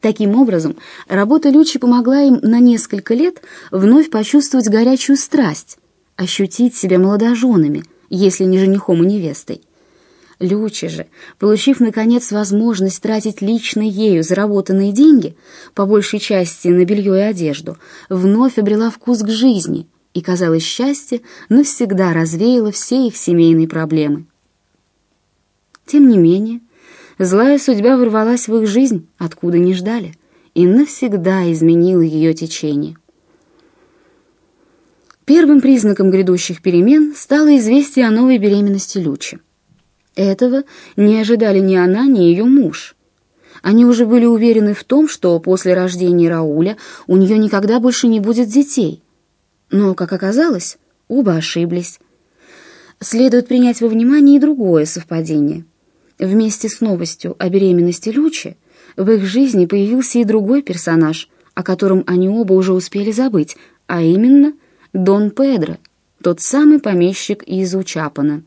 Таким образом, работа Лючи помогла им на несколько лет вновь почувствовать горячую страсть, ощутить себя молодоженами, если не женихом и невестой. Лючи же, получив, наконец, возможность тратить лично ею заработанные деньги, по большей части на белье и одежду, вновь обрела вкус к жизни, и, казалось, счастье навсегда развеяло все их семейные проблемы. Тем не менее, злая судьба ворвалась в их жизнь, откуда не ждали, и навсегда изменила ее течение. Первым признаком грядущих перемен стало известие о новой беременности Лючи. Этого не ожидали ни она, ни ее муж. Они уже были уверены в том, что после рождения Рауля у нее никогда больше не будет детей. Но, как оказалось, оба ошиблись. Следует принять во внимание и другое совпадение. Вместе с новостью о беременности Лючи в их жизни появился и другой персонаж, о котором они оба уже успели забыть, а именно Дон Педро, тот самый помещик из Учапана.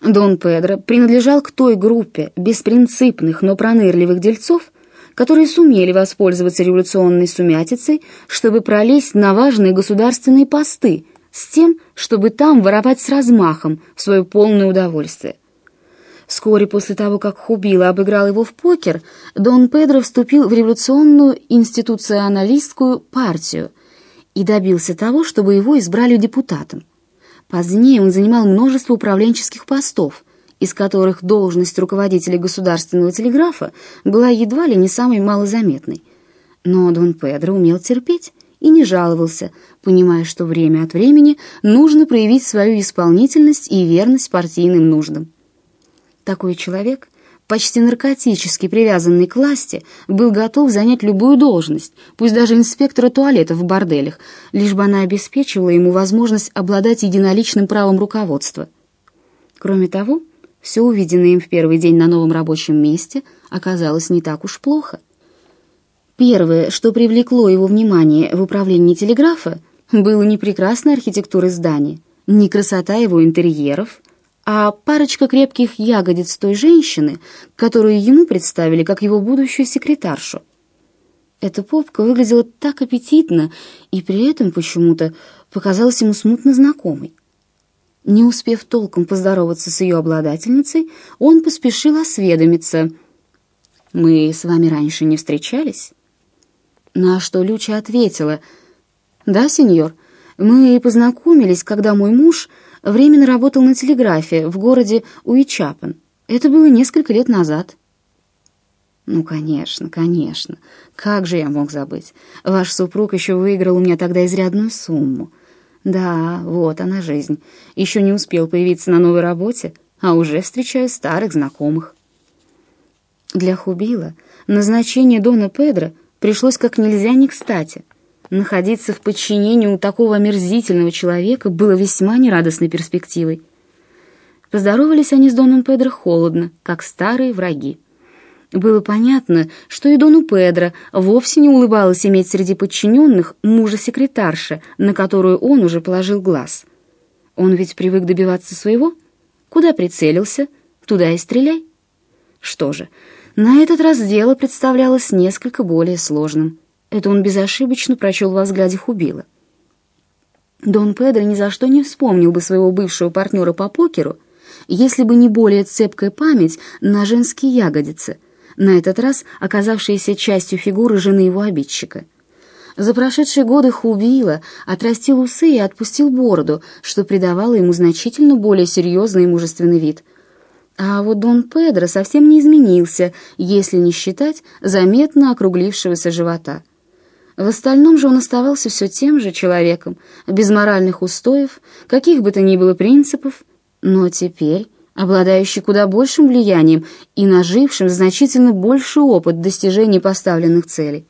Дон Педро принадлежал к той группе беспринципных, но пронырливых дельцов, которые сумели воспользоваться революционной сумятицей, чтобы пролезть на важные государственные посты, с тем, чтобы там воровать с размахом в свое полное удовольствие. Вскоре после того, как Хубила обыграл его в покер, Дон Педро вступил в революционную институционалистскую партию и добился того, чтобы его избрали депутатом. Позднее он занимал множество управленческих постов, из которых должность руководителя государственного телеграфа была едва ли не самой малозаметной. Но Дон Педро умел терпеть и не жаловался, понимая, что время от времени нужно проявить свою исполнительность и верность партийным нуждам. Такой человек, почти наркотически привязанный к власти, был готов занять любую должность, пусть даже инспектора туалетов в борделях, лишь бы она обеспечивала ему возможность обладать единоличным правом руководства. Кроме того, все увиденное им в первый день на новом рабочем месте оказалось не так уж плохо. Первое, что привлекло его внимание в управлении телеграфа, было не прекрасная архитектура здания, не красота его интерьеров, а парочка крепких ягодиц той женщины, которую ему представили как его будущую секретаршу. Эта попка выглядела так аппетитно и при этом почему-то показалась ему смутно знакомой. Не успев толком поздороваться с ее обладательницей, он поспешил осведомиться. «Мы с вами раньше не встречались?» На что Люча ответила. «Да, сеньор, мы познакомились, когда мой муж временно работал на телеграфе в городе Уичапан. Это было несколько лет назад». «Ну, конечно, конечно. Как же я мог забыть? Ваш супруг еще выиграл у меня тогда изрядную сумму». Да, вот она жизнь. Еще не успел появиться на новой работе, а уже встречаю старых знакомых. Для Хубила назначение Дона Педро пришлось как нельзя не кстати. Находиться в подчинении у такого омерзительного человека было весьма нерадостной перспективой. Поздоровались они с Доном Педро холодно, как старые враги. Было понятно, что и Дону Педро вовсе не улыбалось иметь среди подчиненных мужа-секретарша, на которую он уже положил глаз. Он ведь привык добиваться своего. Куда прицелился, туда и стреляй. Что же, на этот раз дело представлялось несколько более сложным. Это он безошибочно прочел во взгляде Хубила. Дон Педро ни за что не вспомнил бы своего бывшего партнера по покеру, если бы не более цепкая память на женские ягодицы — на этот раз оказавшаяся частью фигуры жены его обидчика. За прошедшие годы Хубила отрастил усы и отпустил бороду, что придавало ему значительно более серьезный и мужественный вид. А вот Дон Педро совсем не изменился, если не считать заметно округлившегося живота. В остальном же он оставался все тем же человеком, без моральных устоев, каких бы то ни было принципов, но теперь обладающий куда большим влиянием и нажившим значительно больший опыт достижения поставленных целей.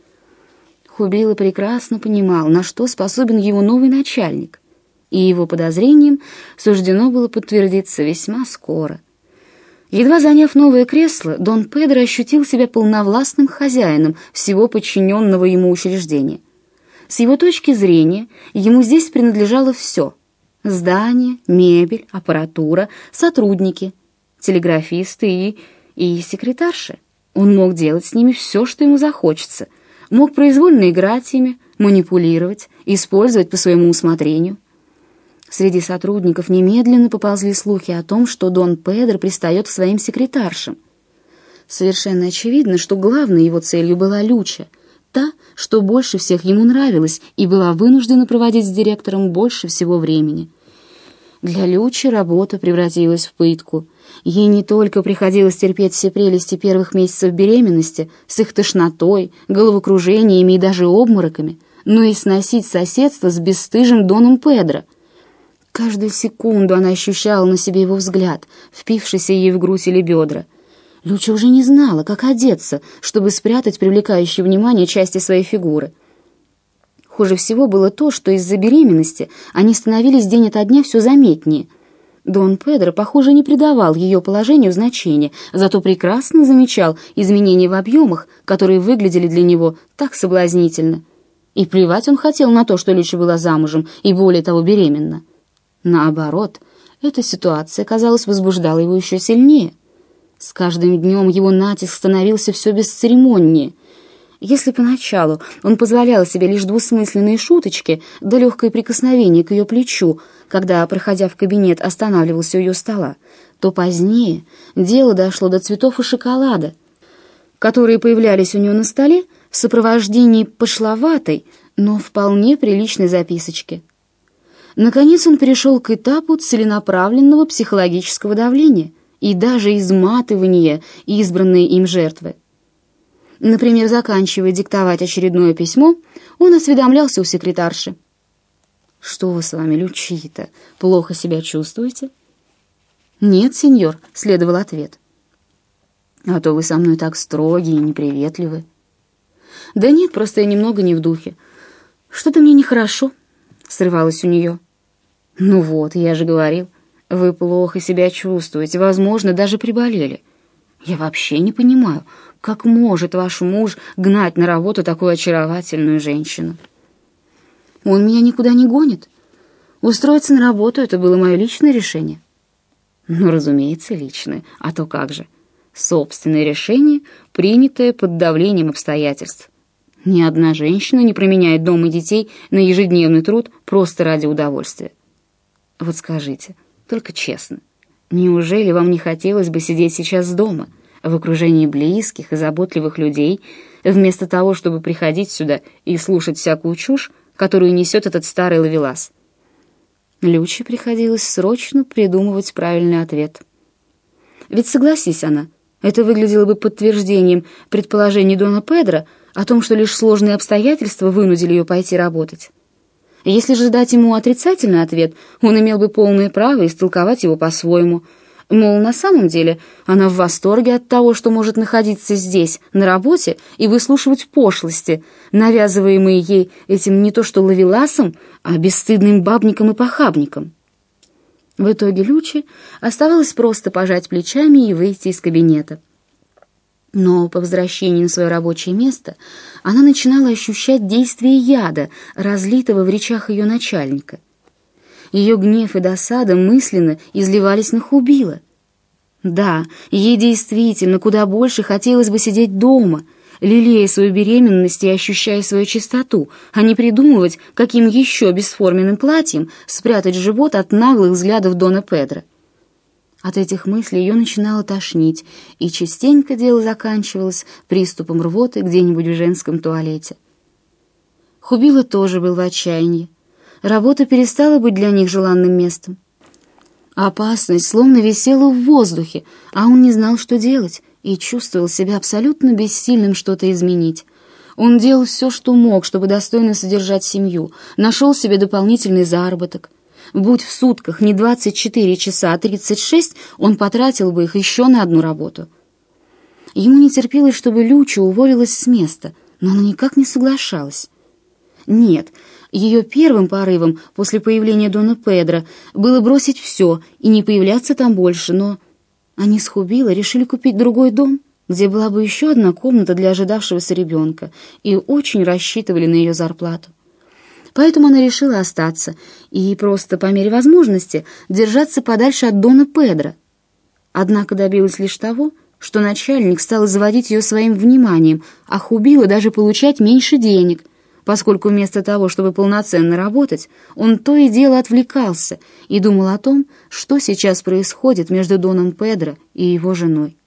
Хубила прекрасно понимал, на что способен его новый начальник, и его подозрением суждено было подтвердиться весьма скоро. Едва заняв новое кресло, Дон Педро ощутил себя полновластным хозяином всего подчиненного ему учреждения. С его точки зрения, ему здесь принадлежало все — Здание, мебель, аппаратура, сотрудники, телеграфисты и... и секретарши. Он мог делать с ними все, что ему захочется, мог произвольно играть ими, манипулировать, использовать по своему усмотрению. Среди сотрудников немедленно поползли слухи о том, что Дон Педро пристает к своим секретаршам. Совершенно очевидно, что главной его целью была Люча, та, что больше всех ему нравилась и была вынуждена проводить с директором больше всего времени. Для Лючи работа превратилась в пытку. Ей не только приходилось терпеть все прелести первых месяцев беременности с их тошнотой, головокружениями и даже обмороками, но и сносить соседство с бесстыжим Доном Педро — Каждую секунду она ощущала на себе его взгляд, впившийся ей в грудь или бедра. Люча уже не знала, как одеться, чтобы спрятать привлекающее внимание части своей фигуры. Хуже всего было то, что из-за беременности они становились день ото дня все заметнее. Дон Педро, похоже, не придавал ее положению значения, зато прекрасно замечал изменения в объемах, которые выглядели для него так соблазнительно. И плевать он хотел на то, что Люча была замужем и более того беременна. Наоборот, эта ситуация, казалось, возбуждала его еще сильнее. С каждым днем его натиск становился все бесцеремоннее. Если поначалу он позволял себе лишь двусмысленные шуточки да легкое прикосновение к ее плечу, когда, проходя в кабинет, останавливался у ее стола, то позднее дело дошло до цветов и шоколада, которые появлялись у нее на столе в сопровождении пошловатой, но вполне приличной записочки — Наконец он перешел к этапу целенаправленного психологического давления и даже изматывания избранной им жертвы. Например, заканчивая диктовать очередное письмо, он осведомлялся у секретарши. «Что вы с вами, Лючита, плохо себя чувствуете?» «Нет, сеньор», — следовал ответ. «А то вы со мной так строгие и неприветливы». «Да нет, просто я немного не в духе. Что-то мне нехорошо», — срывалось у нее. «Ну вот, я же говорил, вы плохо себя чувствуете, возможно, даже приболели. Я вообще не понимаю, как может ваш муж гнать на работу такую очаровательную женщину?» «Он меня никуда не гонит. Устроиться на работу — это было мое личное решение». «Ну, разумеется, личное. А то как же? Собственное решение, принятое под давлением обстоятельств». Ни одна женщина не променяет дом и детей на ежедневный труд просто ради удовольствия. Вот скажите, только честно, неужели вам не хотелось бы сидеть сейчас дома, в окружении близких и заботливых людей, вместо того, чтобы приходить сюда и слушать всякую чушь, которую несет этот старый ловелас? Люче приходилось срочно придумывать правильный ответ. Ведь согласись она, это выглядело бы подтверждением предположений Дона Педро о том, что лишь сложные обстоятельства вынудили ее пойти работать. Если же дать ему отрицательный ответ, он имел бы полное право истолковать его по-своему. Мол, на самом деле она в восторге от того, что может находиться здесь, на работе, и выслушивать пошлости, навязываемые ей этим не то что ловеласом, а бесстыдным бабником и похабником. В итоге Лючи оставалось просто пожать плечами и выйти из кабинета. Но по возвращении на свое рабочее место она начинала ощущать действие яда, разлитого в речах ее начальника. Ее гнев и досада мысленно изливались на Хубила. Да, ей действительно куда больше хотелось бы сидеть дома, лелея свою беременность и ощущая свою чистоту, а не придумывать, каким еще бесформенным платьем спрятать живот от наглых взглядов Дона Педро. От этих мыслей ее начинало тошнить, и частенько дело заканчивалось приступом рвоты где-нибудь в женском туалете. Хубила тоже был в отчаянии. Работа перестала быть для них желанным местом. Опасность словно висела в воздухе, а он не знал, что делать, и чувствовал себя абсолютно бессильным что-то изменить. Он делал все, что мог, чтобы достойно содержать семью, нашел себе дополнительный заработок, Будь в сутках не 24 часа, а 36, он потратил бы их еще на одну работу. Ему не терпелось, чтобы Люча уволилась с места, но она никак не соглашалась. Нет, ее первым порывом после появления Дона Педро было бросить все и не появляться там больше, но они с Хубила решили купить другой дом, где была бы еще одна комната для ожидавшегося ребенка, и очень рассчитывали на ее зарплату. Поэтому она решила остаться и просто, по мере возможности, держаться подальше от Дона Педро. Однако добилась лишь того, что начальник стал заводить ее своим вниманием, а Хубила даже получать меньше денег, поскольку вместо того, чтобы полноценно работать, он то и дело отвлекался и думал о том, что сейчас происходит между Доном Педро и его женой.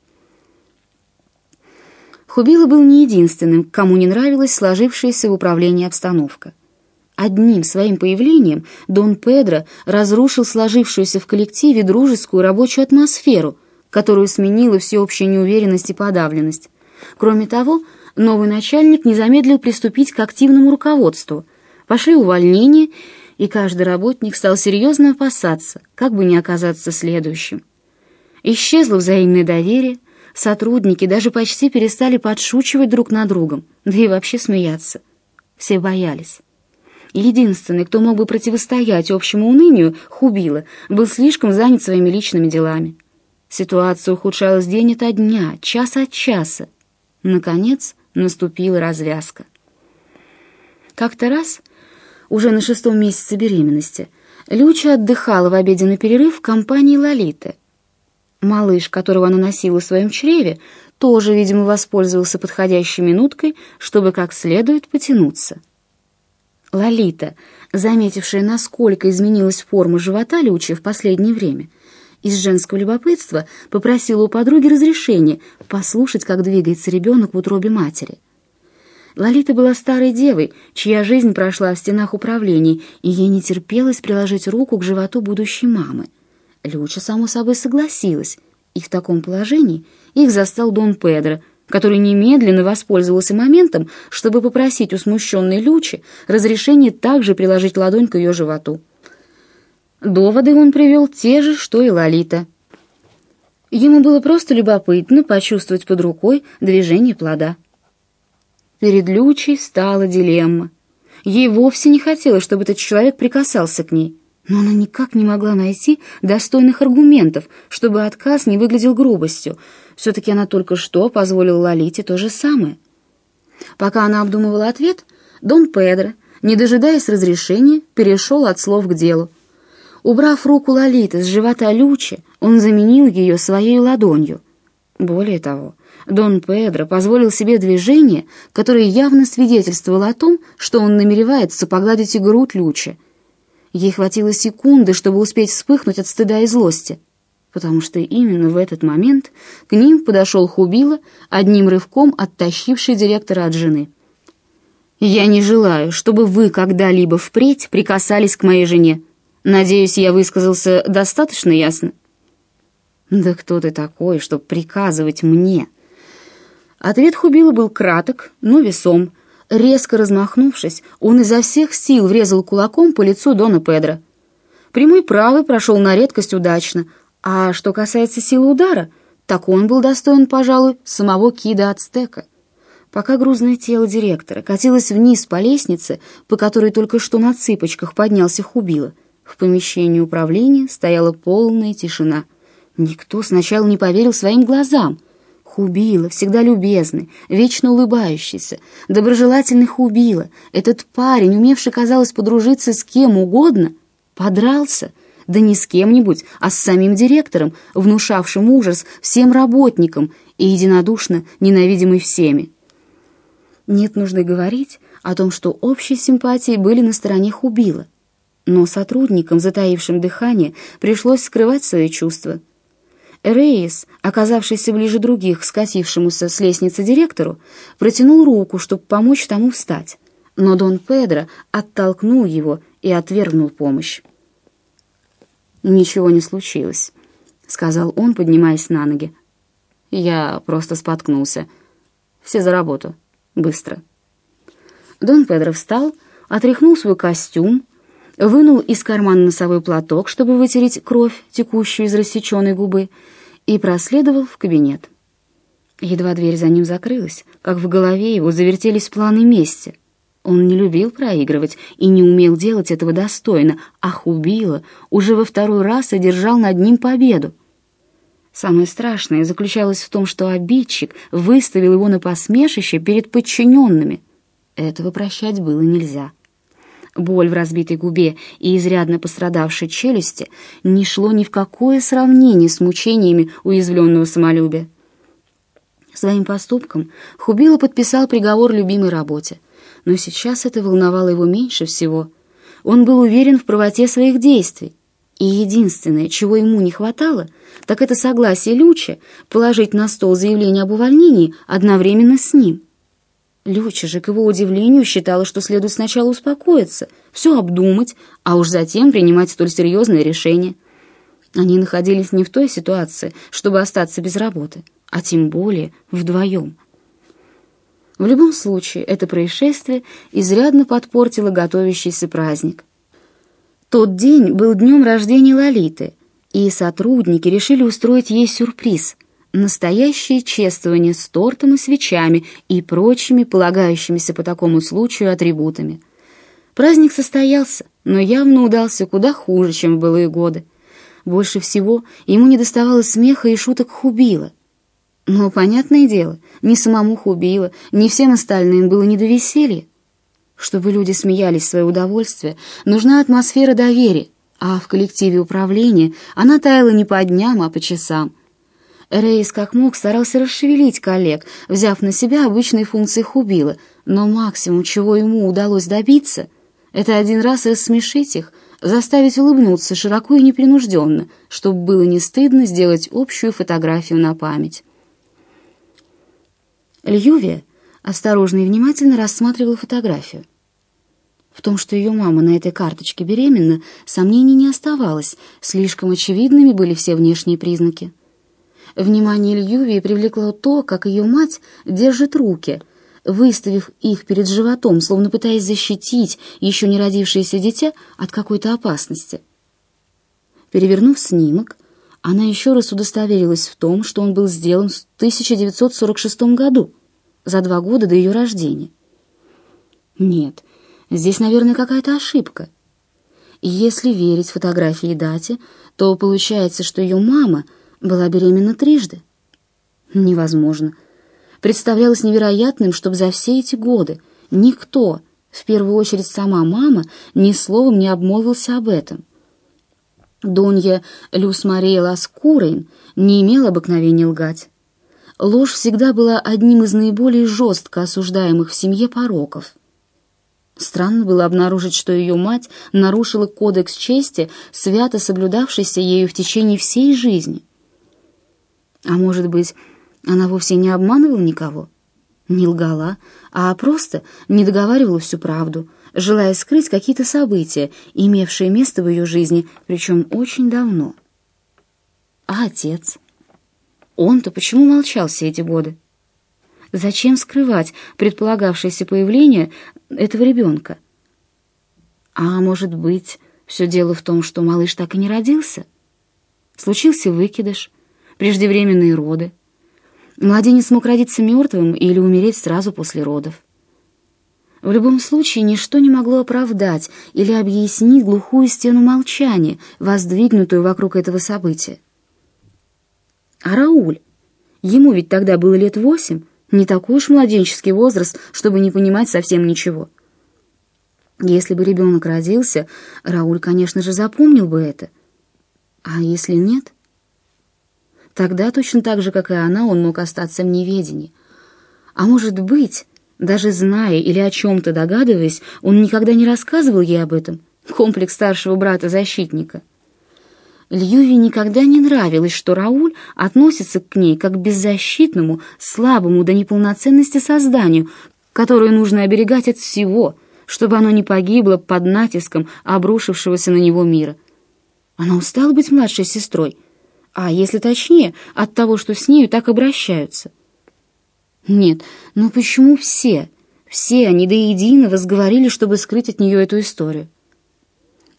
Хубила был не единственным, кому не нравилась сложившаяся в управлении обстановка. Одним своим появлением Дон Педро разрушил сложившуюся в коллективе дружескую рабочую атмосферу, которую сменила всеобщая неуверенность и подавленность. Кроме того, новый начальник не замедлил приступить к активному руководству. Пошли увольнения, и каждый работник стал серьезно опасаться, как бы не оказаться следующим. Исчезло взаимное доверие, сотрудники даже почти перестали подшучивать друг над другом, да и вообще смеяться. Все боялись. Единственный, кто мог бы противостоять общему унынию, Хубила, был слишком занят своими личными делами. Ситуация ухудшалась день ото дня, час от часа. Наконец наступила развязка. Как-то раз, уже на шестом месяце беременности, Люча отдыхала в обеденный перерыв в компании Лолиты. Малыш, которого она носила в своем чреве, тоже, видимо, воспользовался подходящей минуткой, чтобы как следует потянуться. Лолита, заметившая, насколько изменилась форма живота Лючи в последнее время, из женского любопытства попросила у подруги разрешения послушать, как двигается ребенок в утробе матери. Лолита была старой девой, чья жизнь прошла в стенах управлений, и ей не терпелось приложить руку к животу будущей мамы. Люча, само собой, согласилась, и в таком положении их застал Дон Педро, который немедленно воспользовался моментом, чтобы попросить у смущенной Лючи разрешение также приложить ладонь к ее животу. Доводы он привел те же, что и Лолита. Ему было просто любопытно почувствовать под рукой движение плода. Перед Лючей стала дилемма. Ей вовсе не хотелось, чтобы этот человек прикасался к ней, но она никак не могла найти достойных аргументов, чтобы отказ не выглядел грубостью — все-таки она только что позволила Лолите то же самое. Пока она обдумывала ответ, Дон Педро, не дожидаясь разрешения, перешел от слов к делу. Убрав руку Лолиты с живота Лючи, он заменил ее своей ладонью. Более того, Дон Педро позволил себе движение, которое явно свидетельствовало о том, что он намеревается погладить и грудь Лючи. Ей хватило секунды, чтобы успеть вспыхнуть от стыда и злости потому что именно в этот момент к ним подошел Хубила, одним рывком оттащивший директора от жены. «Я не желаю, чтобы вы когда-либо впредь прикасались к моей жене. Надеюсь, я высказался достаточно ясно?» «Да кто ты такой, чтобы приказывать мне?» Ответ Хубила был краток, но весом. Резко размахнувшись, он изо всех сил врезал кулаком по лицу Дона Педро. Прямой правый прошел на редкость удачно — а что касается силы удара, так он был достоин, пожалуй, самого Кида Ацтека. Пока грузное тело директора катилось вниз по лестнице, по которой только что на цыпочках поднялся Хубила, в помещении управления стояла полная тишина. Никто сначала не поверил своим глазам. Хубила, всегда любезный, вечно улыбающийся, доброжелательный Хубила, этот парень, умевший, казалось, подружиться с кем угодно, подрался — да не с кем-нибудь, а с самим директором, внушавшим ужас всем работникам и единодушно ненавидимый всеми. Нет нужды говорить о том, что общие симпатии были на стороне Хубила, но сотрудникам, затаившим дыхание, пришлось скрывать свои чувства. Рейс, оказавшийся ближе других скатившемуся с лестницы директору, протянул руку, чтобы помочь тому встать, но Дон Педро оттолкнул его и отвергнул помощь. «Ничего не случилось», — сказал он, поднимаясь на ноги. «Я просто споткнулся. Все за работу. Быстро». Дон Педро встал, отряхнул свой костюм, вынул из кармана носовой платок, чтобы вытереть кровь, текущую из рассеченной губы, и проследовал в кабинет. Едва дверь за ним закрылась, как в голове его завертелись планы мести — он не любил проигрывать и не умел делать этого достойно, а Хубила уже во второй раз одержал над ним победу. Самое страшное заключалось в том, что обидчик выставил его на посмешище перед подчиненными. Этого прощать было нельзя. Боль в разбитой губе и изрядно пострадавшей челюсти не шло ни в какое сравнение с мучениями уязвленного самолюбия. Своим поступком Хубила подписал приговор любимой работе, но сейчас это волновало его меньше всего. Он был уверен в правоте своих действий, и единственное, чего ему не хватало, так это согласие Люча положить на стол заявление об увольнении одновременно с ним. Люча же, к его удивлению, считала, что следует сначала успокоиться, все обдумать, а уж затем принимать столь серьезное решение. Они находились не в той ситуации, чтобы остаться без работы, а тем более вдвоем. В любом случае, это происшествие изрядно подпортило готовящийся праздник. Тот день был днем рождения Лолиты, и сотрудники решили устроить ей сюрприз — настоящее чествование с тортом и свечами и прочими полагающимися по такому случаю атрибутами. Праздник состоялся, но явно удался куда хуже, чем в былые годы. Больше всего ему не доставало смеха и шуток Хубила. Но, понятное дело, ни самому Хубила, ни всем остальным было не до веселья. Чтобы люди смеялись в свое удовольствие, нужна атмосфера доверия, а в коллективе управления она таяла не по дням, а по часам. Рейс как мог старался расшевелить коллег, взяв на себя обычные функции Хубила, но максимум, чего ему удалось добиться, это один раз рассмешить их, заставить улыбнуться широко и непринужденно, чтобы было не стыдно сделать общую фотографию на память. Льювия осторожно и внимательно рассматривал фотографию. В том, что ее мама на этой карточке беременна, сомнений не оставалось, слишком очевидными были все внешние признаки. Внимание Льювии привлекло то, как ее мать держит руки, выставив их перед животом, словно пытаясь защитить еще не родившееся дитя от какой-то опасности. Перевернув снимок, она еще раз удостоверилась в том, что он был сделан в 1946 году, за два года до ее рождения. Нет, здесь, наверное, какая-то ошибка. Если верить фотографии и дате, то получается, что ее мама была беременна трижды. Невозможно. Представлялось невероятным, чтобы за все эти годы никто, в первую очередь сама мама, ни словом не обмолвился об этом. Донья Люс Мария Ласкурейн не имела обыкновения лгать. Ложь всегда была одним из наиболее жестко осуждаемых в семье пороков. Странно было обнаружить, что ее мать нарушила кодекс чести, свято соблюдавшийся ею в течение всей жизни. А может быть, она вовсе не обманывала никого? Не лгала, а просто не договаривала всю правду — желая скрыть какие-то события, имевшие место в ее жизни, причем очень давно. А отец? Он-то почему молчал все эти годы? Зачем скрывать предполагавшееся появление этого ребенка? А может быть, все дело в том, что малыш так и не родился? Случился выкидыш, преждевременные роды. Младенец мог родиться мертвым или умереть сразу после родов. В любом случае, ничто не могло оправдать или объяснить глухую стену молчания, воздвигнутую вокруг этого события. А Рауль? Ему ведь тогда было лет восемь, не такой уж младенческий возраст, чтобы не понимать совсем ничего. Если бы ребенок родился, Рауль, конечно же, запомнил бы это. А если нет? Тогда точно так же, как и она, он мог остаться в неведении. А может быть... Даже зная или о чем-то догадываясь, он никогда не рассказывал ей об этом. Комплекс старшего брата-защитника. Льюви никогда не нравилось, что Рауль относится к ней как к беззащитному, слабому до неполноценности созданию, которое нужно оберегать от всего, чтобы оно не погибло под натиском обрушившегося на него мира. Она устала быть младшей сестрой, а, если точнее, от того, что с нею так обращаются. Нет, но почему все, все они до единого сговорили, чтобы скрыть от нее эту историю?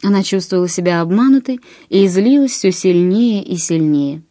Она чувствовала себя обманутой и злилась все сильнее и сильнее.